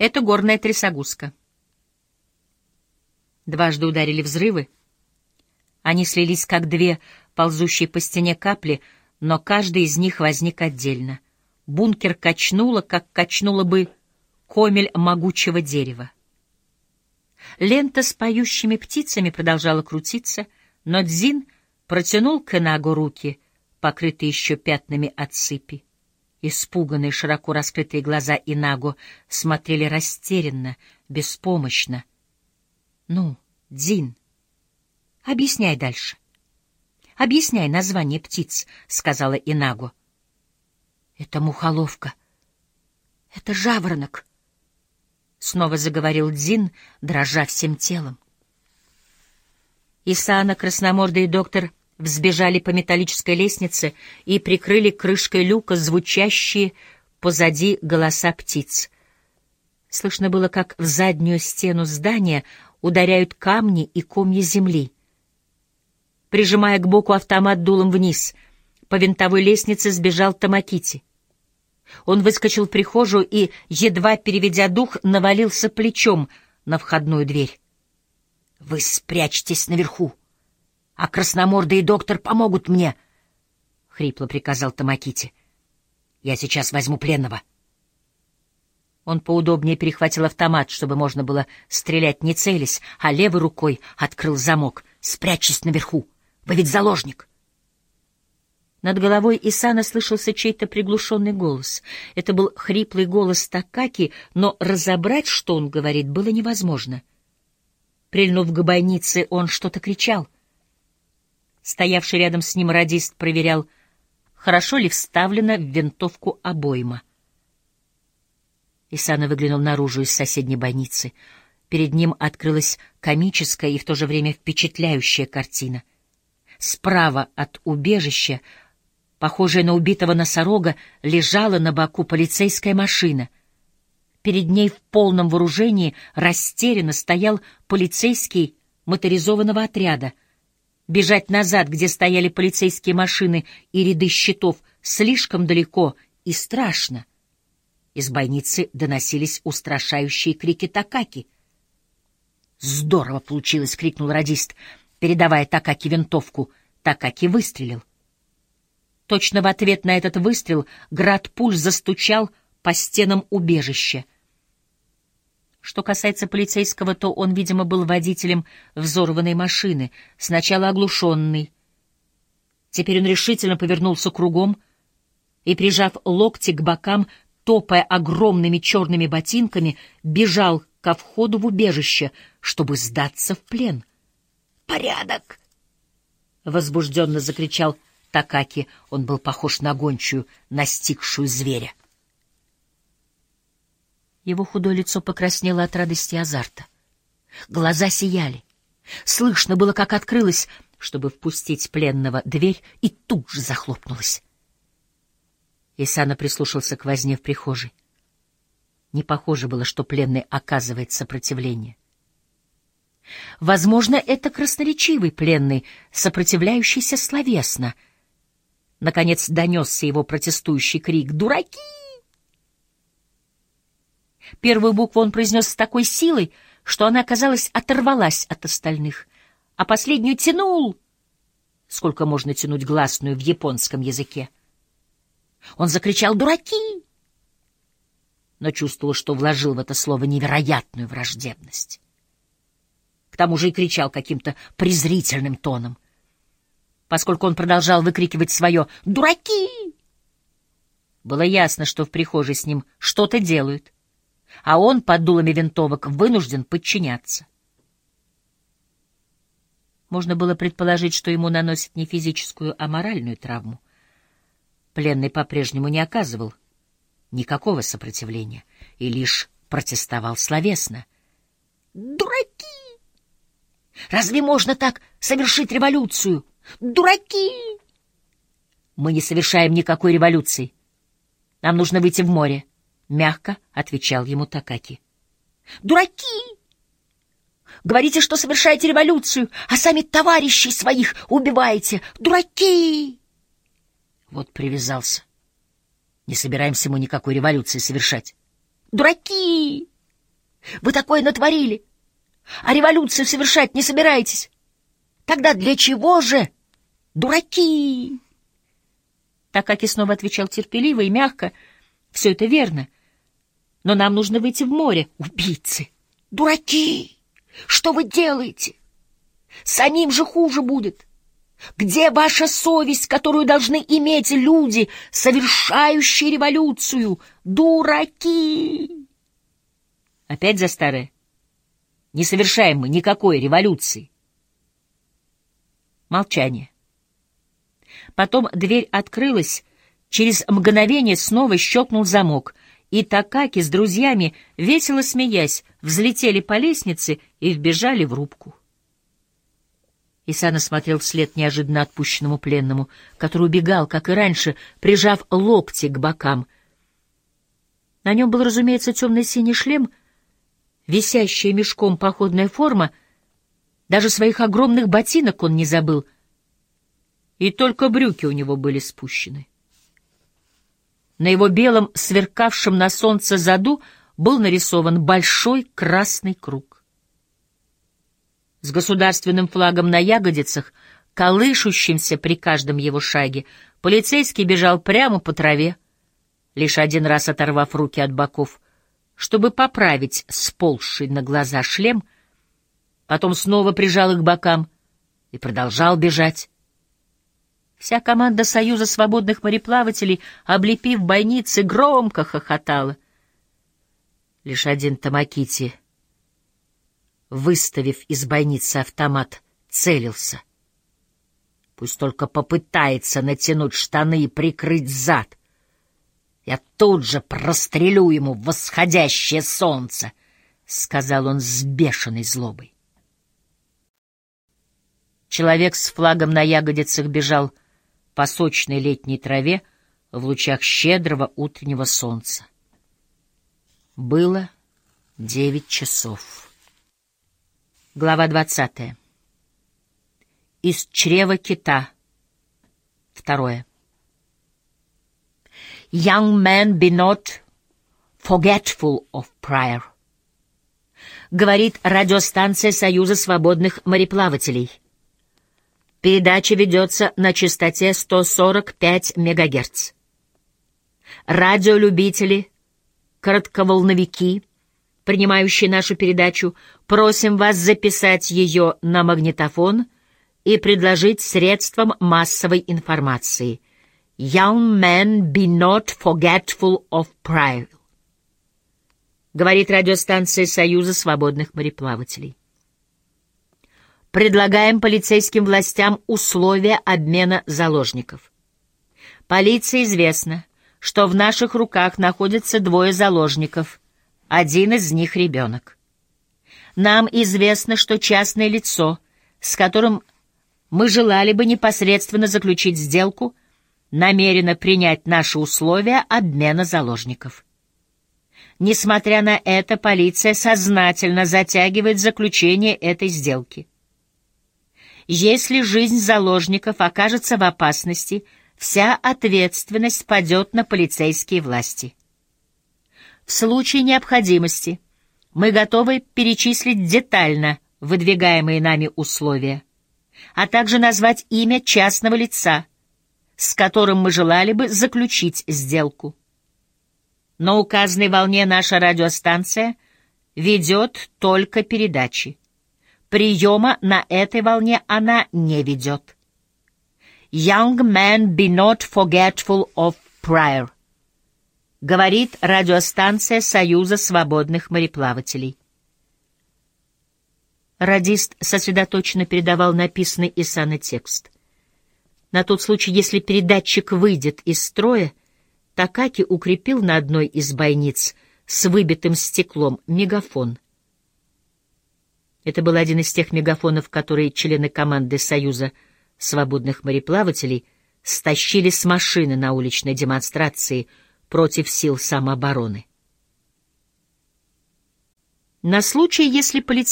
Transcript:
Это горная трясогузка. Дважды ударили взрывы. Они слились, как две ползущие по стене капли, но каждый из них возник отдельно. Бункер качнуло, как качнуло бы комель могучего дерева. Лента с поющими птицами продолжала крутиться, но Дзин протянул к Энагу руки, покрытые еще пятнами от сыпи. Испуганные, широко раскрытые глаза Инаго смотрели растерянно, беспомощно. — Ну, Дзин, объясняй дальше. Объясняй название птиц, — сказала Инаго. — Это мухоловка. Это жаворонок. Снова заговорил Дзин, дрожа всем телом. Исаана, красномордый доктор взбежали по металлической лестнице и прикрыли крышкой люка звучащие позади голоса птиц. Слышно было, как в заднюю стену здания ударяют камни и комья земли. Прижимая к боку автомат дулом вниз, по винтовой лестнице сбежал Тамакити. Он выскочил в прихожую и, едва переведя дух, навалился плечом на входную дверь. — Вы спрячьтесь наверху, а красномордый доктор помогут мне, — хрипло приказал Тамакити. — Я сейчас возьму пленного. Он поудобнее перехватил автомат, чтобы можно было стрелять не целясь, а левой рукой открыл замок. — Спрячьтесь наверху, вы ведь заложник. Над головой Исана слышался чей-то приглушенный голос. Это был хриплый голос Такаки, но разобрать, что он говорит, было невозможно. Прильнув к бойнице, он что-то кричал. Стоявший рядом с ним радист проверял, хорошо ли вставлена в винтовку обойма. Исана выглянул наружу из соседней бойницы. Перед ним открылась комическая и в то же время впечатляющая картина. Справа от убежища похожая на убитого носорога, лежала на боку полицейская машина. Перед ней в полном вооружении растерянно стоял полицейский моторизованного отряда. Бежать назад, где стояли полицейские машины и ряды щитов, слишком далеко и страшно. Из бойницы доносились устрашающие крики Такаки. «Здорово получилось!» — крикнул радист, передавая Такаки винтовку. Такаки выстрелил. Точно в ответ на этот выстрел град пуль застучал по стенам убежища. Что касается полицейского, то он, видимо, был водителем взорванной машины, сначала оглушенный. Теперь он решительно повернулся кругом и, прижав локти к бокам, топая огромными черными ботинками, бежал ко входу в убежище, чтобы сдаться в плен. «Порядок!» — возбужденно закричал Такаки, он был похож на гончую, настигшую зверя. Его худое лицо покраснело от радости и азарта. Глаза сияли. Слышно было, как открылась, чтобы впустить пленного, дверь и тут же захлопнулась. Исана прислушался к возне в прихожей. Не похоже было, что пленный оказывает сопротивление. Возможно, это красноречивый пленный, сопротивляющийся словесно — Наконец донесся его протестующий крик «Дураки!». Первую букву он произнес с такой силой, что она, казалось, оторвалась от остальных, а последнюю тянул. Сколько можно тянуть гласную в японском языке? Он закричал «Дураки!», но чувствовал, что вложил в это слово невероятную враждебность. К тому же и кричал каким-то презрительным тоном — поскольку он продолжал выкрикивать свое «Дураки!». Было ясно, что в прихожей с ним что-то делают, а он под дулами винтовок вынужден подчиняться. Можно было предположить, что ему наносят не физическую, а моральную травму. Пленный по-прежнему не оказывал никакого сопротивления и лишь протестовал словесно. «Дураки! Разве можно так совершить революцию?» Дураки! Мы не совершаем никакой революции. Нам нужно выйти в море, — мягко отвечал ему Такаки. Дураки! Говорите, что совершаете революцию, а сами товарищей своих убиваете. Дураки! Вот привязался. Не собираемся мы никакой революции совершать. Дураки! Вы такое натворили, а революцию совершать не собираетесь. Тогда для чего же? Дураки!» Так как и снова отвечал терпеливо и мягко, «Все это верно, но нам нужно выйти в море. Убийцы! Дураки! Что вы делаете? Самим же хуже будет!» Где ваша совесть, которую должны иметь люди, совершающие революцию? Дураки! Опять за старое. Не совершаем мы никакой революции. Молчание. Потом дверь открылась, через мгновение снова щелкнул замок, и Такаки с друзьями, весело смеясь, взлетели по лестнице и вбежали в рубку. Исана смотрел вслед неожиданно отпущенному пленному, который убегал, как и раньше, прижав локти к бокам. На нем был, разумеется, темно-синий шлем, висящая мешком походная форма, даже своих огромных ботинок он не забыл, и только брюки у него были спущены. На его белом, сверкавшем на солнце заду был нарисован большой красный круг с государственным флагом на ягодицах, колышущимся при каждом его шаге, полицейский бежал прямо по траве, лишь один раз оторвав руки от боков, чтобы поправить сползший на глаза шлем, потом снова прижал их к бокам и продолжал бежать. Вся команда Союза свободных мореплавателей, облепив бойницы, громко хохотала. Лишь один Тамакити выставив из бойницы автомат, целился. Пусть только попытается натянуть штаны и прикрыть зад. Я тут же прострелю ему восходящее солнце, — сказал он с бешеной злобой. Человек с флагом на ягодицах бежал по сочной летней траве в лучах щедрого утреннего солнца. Было девять часов. Глава двадцатая. Из чрева кита. Второе. Young man be not forgetful of prayer. Говорит радиостанция Союза свободных мореплавателей. Передача ведется на частоте 145 МГц. Радиолюбители, коротковолновики — принимающий нашу передачу, просим вас записать ее на магнитофон и предложить средством массовой информации. Young men be not forgetful of prayer. Говорит радиостанция Союза свободных мореплавателей. Предлагаем полицейским властям условия обмена заложников. Полиции известно, что в наших руках находятся двое заложников — один из них — ребенок. Нам известно, что частное лицо, с которым мы желали бы непосредственно заключить сделку, намерено принять наши условия обмена заложников. Несмотря на это, полиция сознательно затягивает заключение этой сделки. Если жизнь заложников окажется в опасности, вся ответственность падет на полицейские власти. В случае необходимости мы готовы перечислить детально выдвигаемые нами условия, а также назвать имя частного лица, с которым мы желали бы заключить сделку. На указанной волне наша радиостанция ведет только передачи. Приема на этой волне она не ведет. Young men be not forgetful of prayer. Говорит радиостанция Союза свободных мореплавателей. Радист сосредоточенно передавал написанный Исана текст. На тот случай, если передатчик выйдет из строя, Такаки укрепил на одной из бойниц с выбитым стеклом мегафон. Это был один из тех мегафонов, которые члены команды Союза свободных мореплавателей стащили с машины на уличной демонстрации — против сил самообороны. На случай, если полицейский